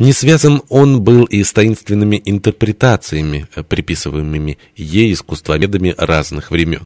Не связан он был и с таинственными интерпретациями, э, приписываемыми ей искусствоведами разных времен.